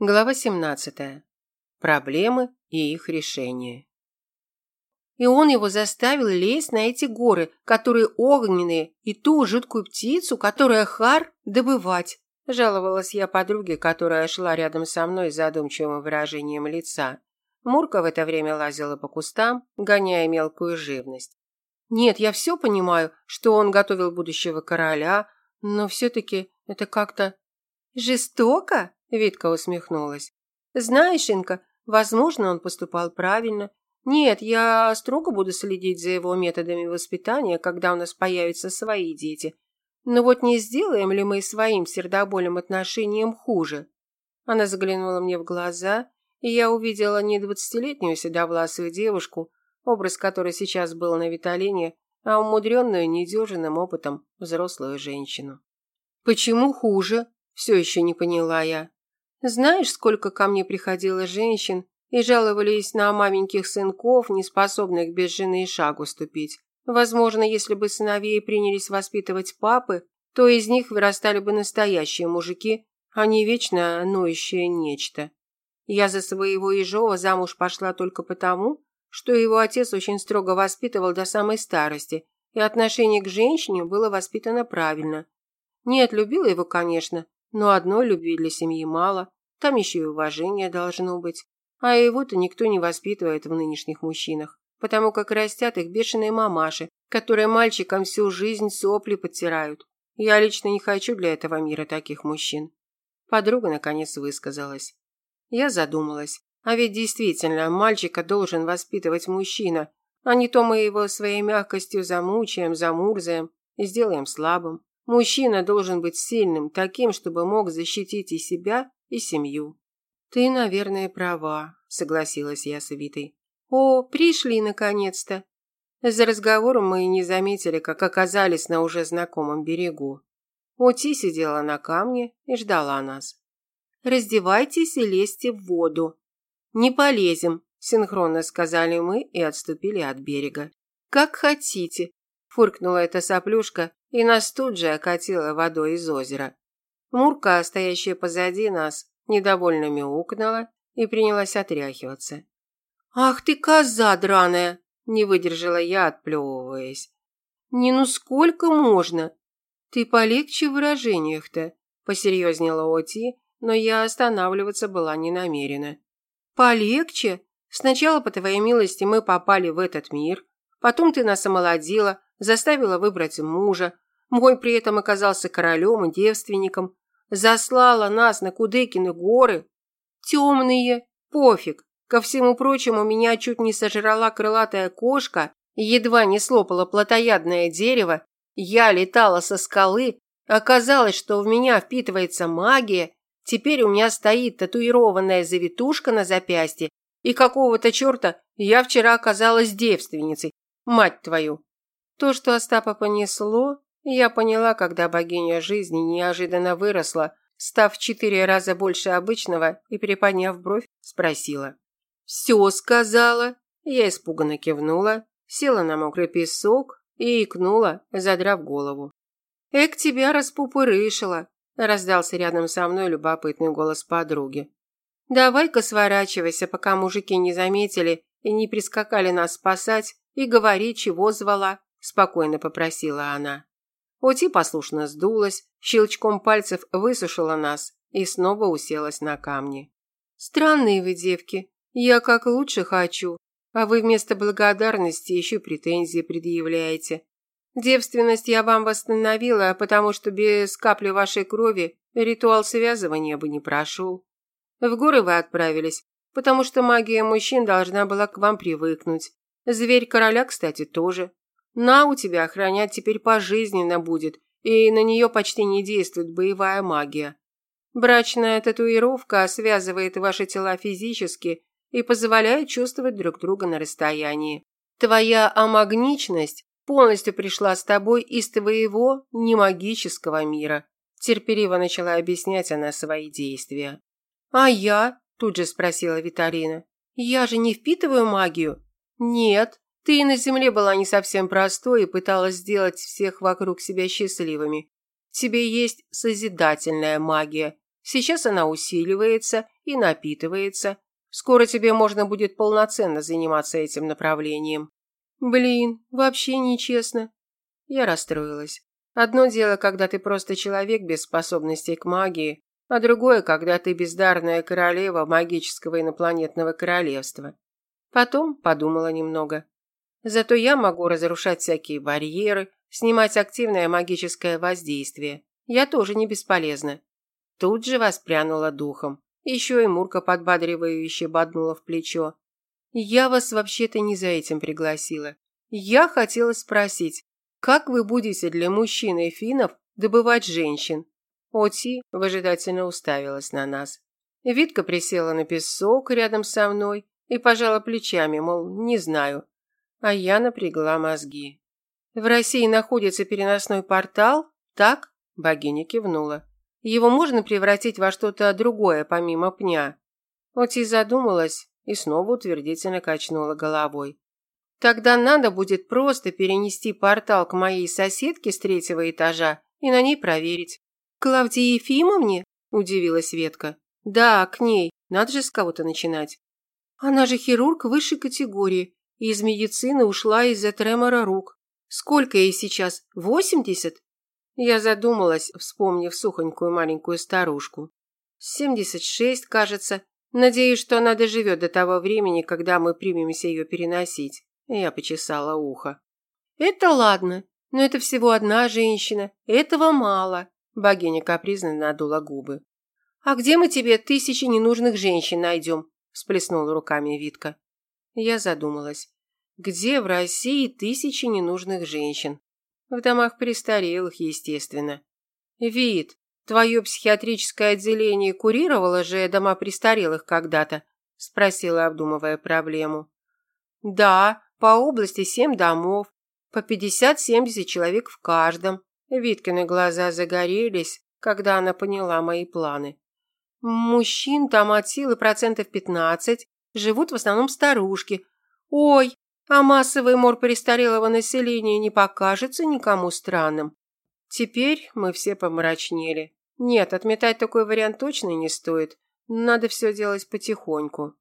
Глава 17. Проблемы и их решение. И он его заставил лезть на эти горы, которые огненные, и ту жуткую птицу, которая хар, добывать. Жаловалась я подруге, которая шла рядом со мной с задумчивым выражением лица. Мурка в это время лазила по кустам, гоняя мелкую живность. Нет, я все понимаю, что он готовил будущего короля, но все-таки это как-то жестоко. Витка усмехнулась. Знаешь, Инка, возможно, он поступал правильно. Нет, я строго буду следить за его методами воспитания, когда у нас появятся свои дети. Но вот не сделаем ли мы своим сердобольным отношением хуже? Она заглянула мне в глаза, и я увидела не двадцатилетнюю седовласую девушку, образ которой сейчас был на Виталине, а умудренную недюжинным опытом взрослую женщину. «Почему хуже?» – все еще не поняла я. Знаешь, сколько ко мне приходило женщин и жаловались на маменьких сынков, не способных без жены и шагу ступить. Возможно, если бы сыновей принялись воспитывать папы, то из них вырастали бы настоящие мужики, а не вечно ноющее нечто. Я за своего Ежова замуж пошла только потому, что его отец очень строго воспитывал до самой старости, и отношение к женщине было воспитано правильно. Нет, любила его, конечно, но одной любви для семьи мало. Там еще и уважение должно быть. А его-то никто не воспитывает в нынешних мужчинах, потому как растят их бешеные мамаши, которые мальчикам всю жизнь сопли подтирают. Я лично не хочу для этого мира таких мужчин. Подруга наконец высказалась. Я задумалась. А ведь действительно, мальчика должен воспитывать мужчина, а не то мы его своей мягкостью замучаем, замурзаем и сделаем слабым. Мужчина должен быть сильным, таким, чтобы мог защитить и себя, и семью. Ты, наверное, права, согласилась я с Витой. О, пришли наконец-то. За разговором мы и не заметили, как оказались на уже знакомом берегу. Оти сидела на камне и ждала нас. Раздевайтесь и лезьте в воду. Не полезем, синхронно сказали мы и отступили от берега. Как хотите, фыркнула эта соплюшка и нас тут же окатила водой из озера. Мурка, стоящая позади нас, недовольно мяукнула и принялась отряхиваться. «Ах ты, коза драная!» – не выдержала я, отплевываясь. «Не ну сколько можно?» «Ты полегче в выражениях-то», – посерьезнела Оти, но я останавливаться была не намерена. «Полегче? Сначала, по твоей милости, мы попали в этот мир, потом ты нас омолодила, заставила выбрать мужа, мой при этом оказался королем и девственником, Заслала нас на Кудыкины горы. Темные. Пофиг. Ко всему прочему, меня чуть не сожрала крылатая кошка, едва не слопала плотоядное дерево. Я летала со скалы. Оказалось, что в меня впитывается магия. Теперь у меня стоит татуированная завитушка на запястье. И какого-то черта я вчера оказалась девственницей. Мать твою. То, что Остапа понесло, я поняла, когда богиня жизни неожиданно выросла, став в четыре раза больше обычного и, приподняв бровь, спросила. «Все сказала?» Я испуганно кивнула, села на мокрый песок и икнула, задрав голову. «Эк, тебя распупырышила!» – раздался рядом со мной любопытный голос подруги. «Давай-ка сворачивайся, пока мужики не заметили и не прискакали нас спасать, и говори, чего звала», – спокойно попросила она. Оти послушно сдулась, щелчком пальцев высушила нас и снова уселась на камни. «Странные вы, девки. Я как лучше хочу, а вы вместо благодарности еще претензии предъявляете. Девственность я вам восстановила, потому что без капли вашей крови ритуал связывания бы не прошел. В горы вы отправились, потому что магия мужчин должна была к вам привыкнуть. Зверь короля, кстати, тоже. На у тебя охранять теперь пожизненно будет, и на нее почти не действует боевая магия. Брачная татуировка связывает ваши тела физически и позволяет чувствовать друг друга на расстоянии. Твоя амагничность полностью пришла с тобой из твоего немагического мира. Терпеливо начала объяснять она свои действия. А я? Тут же спросила Виталина. Я же не впитываю магию? Нет, ты и на земле была не совсем простой и пыталась сделать всех вокруг себя счастливыми. Тебе есть созидательная магия. Сейчас она усиливается и напитывается. Скоро тебе можно будет полноценно заниматься этим направлением. Блин, вообще нечестно. Я расстроилась. Одно дело, когда ты просто человек без способностей к магии, а другое, когда ты бездарная королева магического инопланетного королевства. Потом подумала немного. Зато я могу разрушать всякие барьеры, снимать активное магическое воздействие. Я тоже не бесполезна. Тут же воспрянула духом. Еще и Мурка подбадривающе боднула в плечо. Я вас вообще-то не за этим пригласила. Я хотела спросить, как вы будете для мужчин и финнов добывать женщин? Оти выжидательно уставилась на нас. Витка присела на песок рядом со мной и пожала плечами, мол, не знаю. А я напрягла мозги. В России находится переносной портал, так? Богиня кивнула. Его можно превратить во что-то другое, помимо пня. Оти задумалась и снова утвердительно качнула головой. Тогда надо будет просто перенести портал к моей соседке с третьего этажа и на ней проверить. Клавдии Ефимовне? Удивилась Ветка. Да, к ней. Надо же с кого-то начинать. Она же хирург высшей категории из медицины ушла из-за тремора рук. Сколько ей сейчас? Восемьдесят? Я задумалась, вспомнив сухонькую маленькую старушку. Семьдесят шесть, кажется. Надеюсь, что она доживет до того времени, когда мы примемся ее переносить. Я почесала ухо. Это ладно, но это всего одна женщина. Этого мало. Богиня капризно надула губы. А где мы тебе тысячи ненужных женщин найдем? Всплеснула руками Витка. Я задумалась. Где в России тысячи ненужных женщин? В домах престарелых, естественно. Вид, твое психиатрическое отделение курировало же дома престарелых когда-то? Спросила, обдумывая проблему. Да, по области семь домов, по 50-70 человек в каждом. Виткины глаза загорелись, когда она поняла мои планы. Мужчин там от силы процентов 15, живут в основном старушки. Ой, а массовый мор престарелого населения не покажется никому странным. Теперь мы все помрачнели. Нет, отметать такой вариант точно не стоит. Надо все делать потихоньку.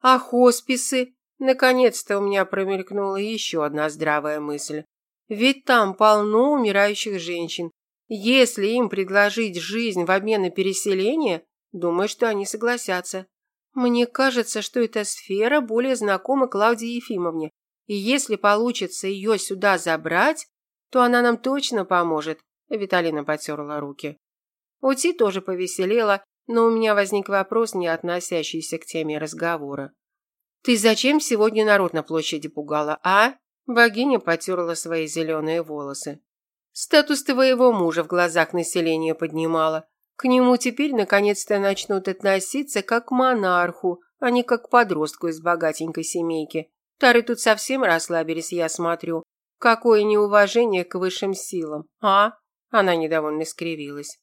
А хосписы? Наконец-то у меня промелькнула еще одна здравая мысль. Ведь там полно умирающих женщин. Если им предложить жизнь в обмен на переселение, думаю, что они согласятся. Мне кажется, что эта сфера более знакома Клавдии Ефимовне. И если получится ее сюда забрать, то она нам точно поможет. Виталина потерла руки. Ути тоже повеселела, но у меня возник вопрос, не относящийся к теме разговора. «Ты зачем сегодня народ на площади пугала, а?» Богиня потерла свои зеленые волосы. «Статус твоего мужа в глазах населения поднимала. К нему теперь наконец-то начнут относиться как к монарху, а не как к подростку из богатенькой семейки. Тары тут совсем расслабились, я смотрю. Какое неуважение к высшим силам, а?» Она недовольно скривилась.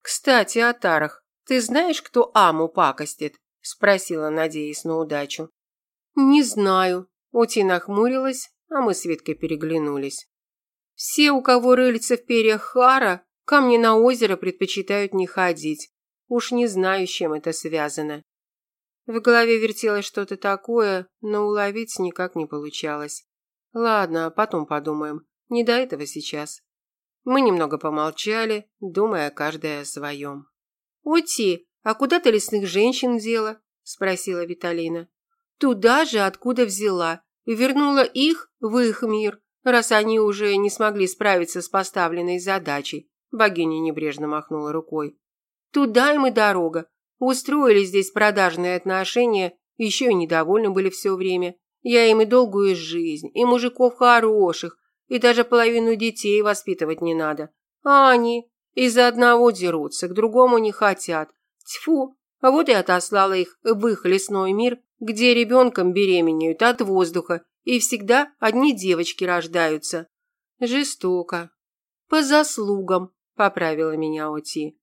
«Кстати, о тарах. Ты знаешь, кто Аму пакостит?» Спросила, надеясь на удачу. «Не знаю». Ути нахмурилась, а мы с Веткой переглянулись. «Все, у кого рыльца в перьях хара, ко мне на озеро предпочитают не ходить. Уж не знаю, с чем это связано». В голове вертелось что-то такое, но уловить никак не получалось. Ладно, потом подумаем. Не до этого сейчас. Мы немного помолчали, думая каждая о своем. «Ути, а куда ты лесных женщин дела?» – спросила Виталина. Туда же, откуда взяла, вернула их в их мир, раз они уже не смогли справиться с поставленной задачей. Богиня небрежно махнула рукой. Туда им и дорога. Устроили здесь продажные отношения, еще и недовольны были все время. Я им и долгую жизнь, и мужиков хороших, и даже половину детей воспитывать не надо. А они из-за одного дерутся, к другому не хотят. Тьфу, а вот и отослала их в их лесной мир, где ребенком беременеют от воздуха, и всегда одни девочки рождаются. Жестоко. По заслугам, поправила меня Оти.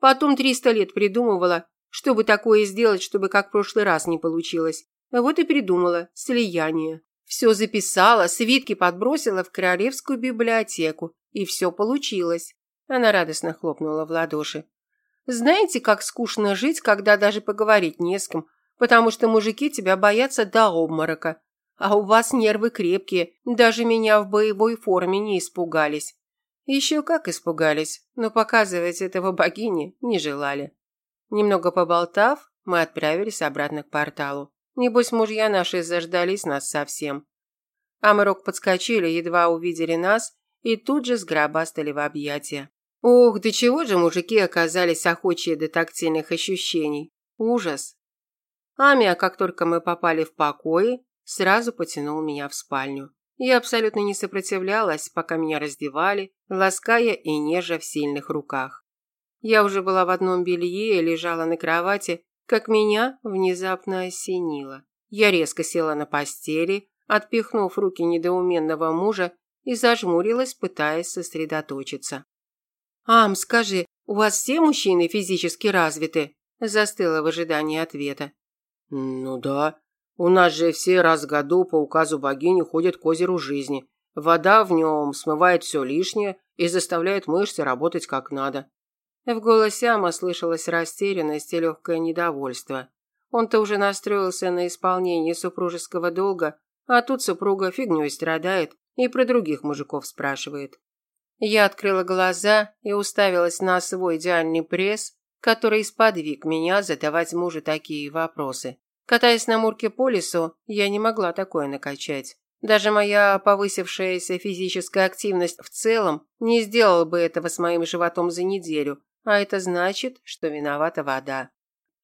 Потом триста лет придумывала, чтобы такое сделать, чтобы как в прошлый раз не получилось. Вот и придумала слияние. Все записала, свитки подбросила в королевскую библиотеку, и все получилось. Она радостно хлопнула в ладоши. Знаете, как скучно жить, когда даже поговорить не с кем, потому что мужики тебя боятся до обморока. А у вас нервы крепкие, даже меня в боевой форме не испугались. Еще как испугались, но показывать этого богине не желали. Немного поболтав, мы отправились обратно к порталу. Небось, мужья наши заждались нас совсем. Амарок подскочили, едва увидели нас, и тут же сгробастали в объятия. Ох, до чего же мужики оказались охочие до тактильных ощущений. Ужас. Амия, как только мы попали в покои, сразу потянул меня в спальню. Я абсолютно не сопротивлялась, пока меня раздевали, лаская и нежа в сильных руках. Я уже была в одном белье и лежала на кровати, как меня внезапно осенило. Я резко села на постели, отпихнув руки недоуменного мужа и зажмурилась, пытаясь сосредоточиться. «Ам, скажи, у вас все мужчины физически развиты?» Застыла в ожидании ответа. «Ну да. У нас же все раз в году по указу богини ходят к озеру жизни. Вода в нем смывает все лишнее и заставляет мышцы работать как надо». В голосе Ама слышалась растерянность и легкое недовольство. Он-то уже настроился на исполнение супружеского долга, а тут супруга фигней страдает и про других мужиков спрашивает. Я открыла глаза и уставилась на свой идеальный пресс, который сподвиг меня задавать мужу такие вопросы. Катаясь на мурке по лесу, я не могла такое накачать. Даже моя повысившаяся физическая активность в целом не сделала бы этого с моим животом за неделю, а это значит, что виновата вода.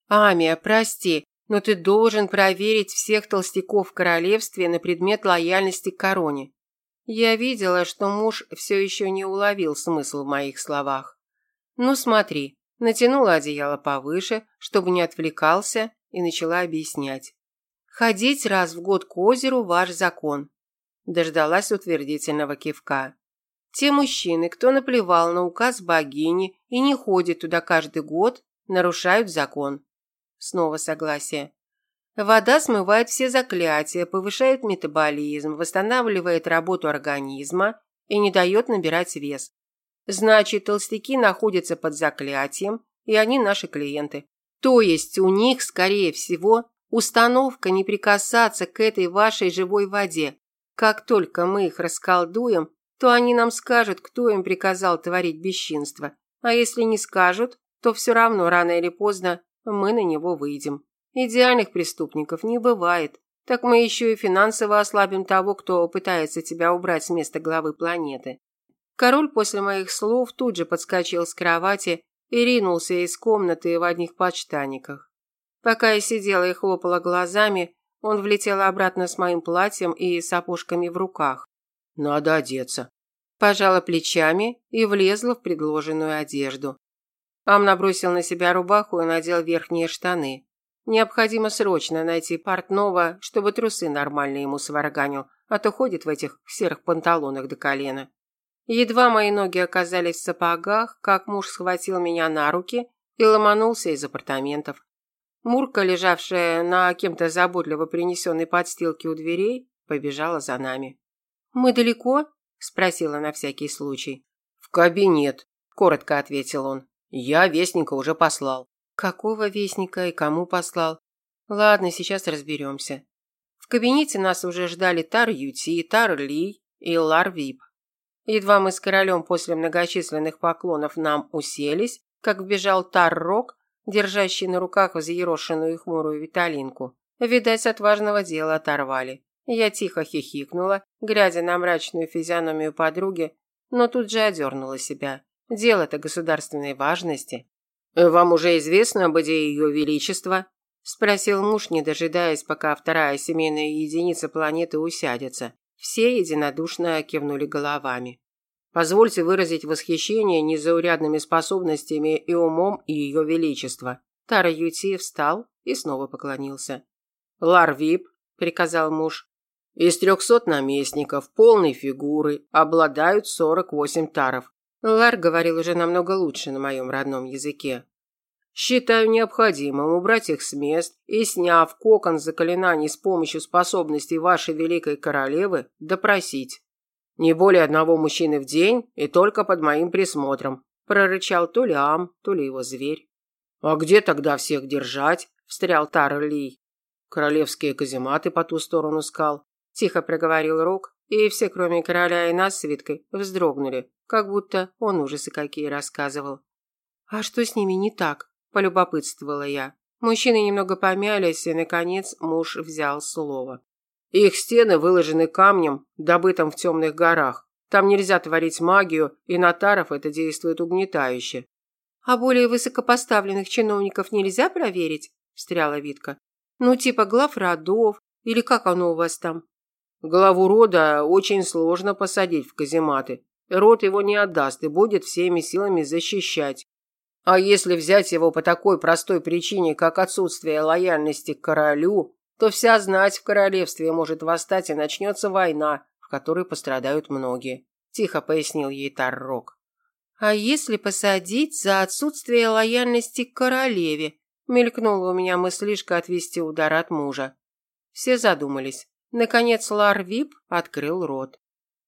«Амия, прости, но ты должен проверить всех толстяков в королевстве на предмет лояльности к короне. Я видела, что муж все еще не уловил смысл в моих словах. Ну смотри, натянула одеяло повыше, чтобы не отвлекался, и начала объяснять. Ходить раз в год к озеру – ваш закон. Дождалась утвердительного кивка. Те мужчины, кто наплевал на указ богини и не ходит туда каждый год, нарушают закон. Снова согласие. Вода смывает все заклятия, повышает метаболизм, восстанавливает работу организма и не дает набирать вес. Значит, толстяки находятся под заклятием, и они наши клиенты. То есть у них, скорее всего, установка не прикасаться к этой вашей живой воде. Как только мы их расколдуем, то они нам скажут, кто им приказал творить бесчинство. А если не скажут, то все равно рано или поздно мы на него выйдем. Идеальных преступников не бывает. Так мы еще и финансово ослабим того, кто пытается тебя убрать с места главы планеты. Король после моих слов тут же подскочил с кровати и ринулся из комнаты в одних подштаниках. Пока я сидела и хлопала глазами, он влетел обратно с моим платьем и сапожками в руках. «Надо одеться». Пожала плечами и влезла в предложенную одежду. Ам набросил на себя рубаху и надел верхние штаны. Необходимо срочно найти портного, чтобы трусы нормально ему сварганил, а то ходит в этих серых панталонах до колена. Едва мои ноги оказались в сапогах, как муж схватил меня на руки и ломанулся из апартаментов. Мурка, лежавшая на кем-то заботливо принесенной подстилке у дверей, побежала за нами. «Мы далеко?» – спросила на всякий случай. «В кабинет», – коротко ответил он. «Я вестника уже послал». Какого вестника и кому послал? Ладно, сейчас разберемся. В кабинете нас уже ждали Тар Юти, Тар Ли и Лар Вип. Едва мы с королем после многочисленных поклонов нам уселись, как вбежал Тар Рок, держащий на руках взъерошенную и хмурую Виталинку. Видать, от важного дела оторвали. Я тихо хихикнула, глядя на мрачную физиономию подруги, но тут же одернула себя. Дело-то государственной важности. «Вам уже известно об идее Ее Величества?» – спросил муж, не дожидаясь, пока вторая семейная единица планеты усядется. Все единодушно кивнули головами. «Позвольте выразить восхищение незаурядными способностями и умом Ее Величества». Тара Юти встал и снова поклонился. «Лар Вип», – приказал муж, – «из трехсот наместников полной фигуры обладают сорок восемь таров. Лар говорил уже намного лучше на моем родном языке. Считаю необходимым убрать их с мест и, сняв кокон заклинаний с помощью способностей вашей великой королевы, допросить. Не более одного мужчины в день и только под моим присмотром, прорычал то ли Ам, то ли его зверь. А где тогда всех держать? встрял Тарли. Королевские казематы по ту сторону скал, тихо проговорил Рок, и все, кроме короля и нас с Виткой, вздрогнули, как будто он ужасы какие рассказывал. А что с ними не так? полюбопытствовала я. Мужчины немного помялись, и наконец муж взял слово. Их стены выложены камнем, добытым в темных горах. Там нельзя творить магию, и на таров это действует угнетающе. А более высокопоставленных чиновников нельзя проверить? встряла Витка. Ну, типа глав родов, или как оно у вас там? Главу рода очень сложно посадить в казематы. Род его не отдаст и будет всеми силами защищать. А если взять его по такой простой причине, как отсутствие лояльности к королю, то вся знать в королевстве может восстать и начнется война, в которой пострадают многие», – тихо пояснил ей Таррок. «А если посадить за отсутствие лояльности к королеве?» – мелькнула у меня мыслишка отвести удар от мужа. Все задумались. Наконец Лар Вип открыл рот.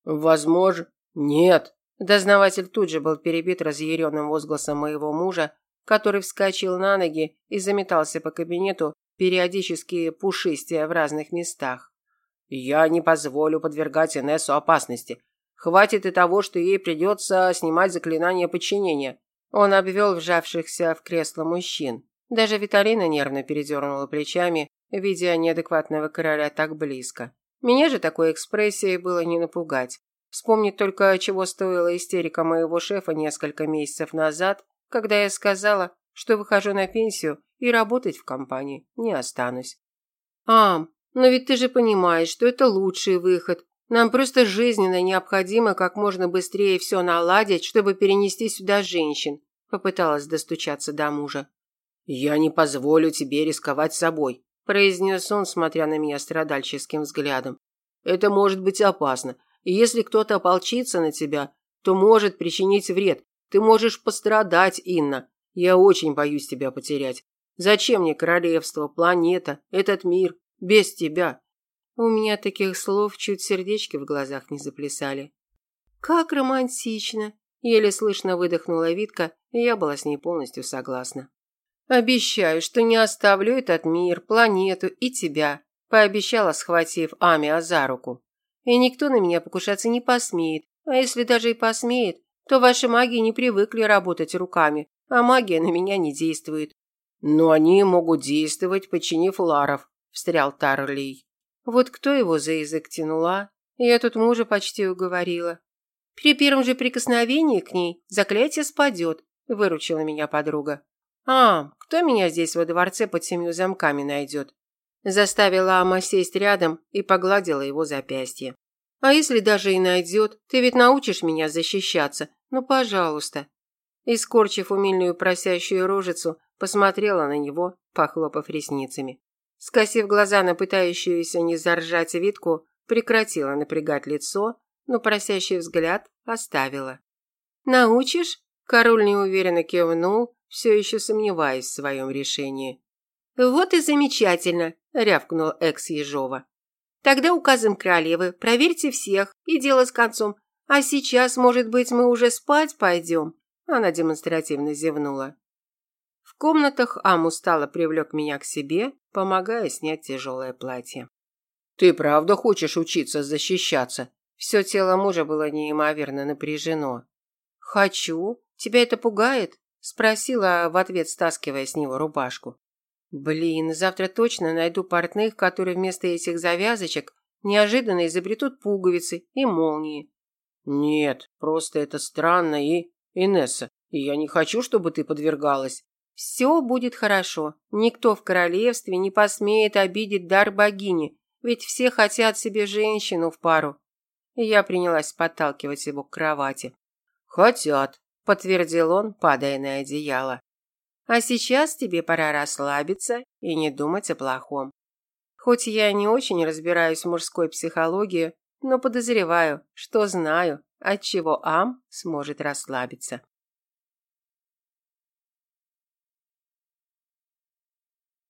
«Возможно, нет», Дознаватель тут же был перебит разъяренным возгласом моего мужа, который вскочил на ноги и заметался по кабинету, периодически пушистя в разных местах. «Я не позволю подвергать Инессу опасности. Хватит и того, что ей придется снимать заклинание подчинения». Он обвел вжавшихся в кресло мужчин. Даже Виталина нервно передернула плечами, видя неадекватного короля так близко. Меня же такой экспрессией было не напугать. Вспомнить только, чего стоила истерика моего шефа несколько месяцев назад, когда я сказала, что выхожу на пенсию и работать в компании не останусь. «Ам, но ведь ты же понимаешь, что это лучший выход. Нам просто жизненно необходимо как можно быстрее все наладить, чтобы перенести сюда женщин», попыталась достучаться до мужа. «Я не позволю тебе рисковать собой», произнес он, смотря на меня страдальческим взглядом. «Это может быть опасно, и если кто-то ополчится на тебя, то может причинить вред. Ты можешь пострадать, Инна. Я очень боюсь тебя потерять. Зачем мне королевство, планета, этот мир без тебя? У меня таких слов чуть сердечки в глазах не заплясали. Как романтично, еле слышно выдохнула Витка, и я была с ней полностью согласна. Обещаю, что не оставлю этот мир, планету и тебя, пообещала, схватив Амиа за руку. И никто на меня покушаться не посмеет. А если даже и посмеет, то ваши маги не привыкли работать руками, а магия на меня не действует. Но они могут действовать, подчинив ларов, встрял Тарлей. Вот кто его за язык тянула? Я тут мужа почти уговорила. При первом же прикосновении к ней заклятие спадет, выручила меня подруга. А, кто меня здесь во дворце под семью замками найдет? Заставила Ама сесть рядом и погладила его запястье. «А если даже и найдет, ты ведь научишь меня защищаться? Ну, пожалуйста». И, скорчив умильную просящую рожицу, посмотрела на него, похлопав ресницами. Скосив глаза на пытающуюся не заржать Витку, прекратила напрягать лицо, но просящий взгляд оставила. «Научишь?» Король неуверенно кивнул, все еще сомневаясь в своем решении. «Вот и замечательно!» – рявкнул экс Ежова. «Тогда указом королевы проверьте всех, и дело с концом. А сейчас, может быть, мы уже спать пойдем?» Она демонстративно зевнула. В комнатах Ам устало привлек меня к себе, помогая снять тяжелое платье. «Ты правда хочешь учиться защищаться?» Все тело мужа было неимоверно напряжено. «Хочу. Тебя это пугает?» – спросила в ответ, стаскивая с него рубашку. Блин, завтра точно найду портных, которые вместо этих завязочек неожиданно изобретут пуговицы и молнии. Нет, просто это странно и... Инесса, я не хочу, чтобы ты подвергалась. Все будет хорошо. Никто в королевстве не посмеет обидеть дар богини, ведь все хотят себе женщину в пару. Я принялась подталкивать его к кровати. Хотят, подтвердил он, падая на одеяло. А сейчас тебе пора расслабиться и не думать о плохом. Хоть я не очень разбираюсь в мужской психологии, но подозреваю, что знаю, от чего Ам сможет расслабиться.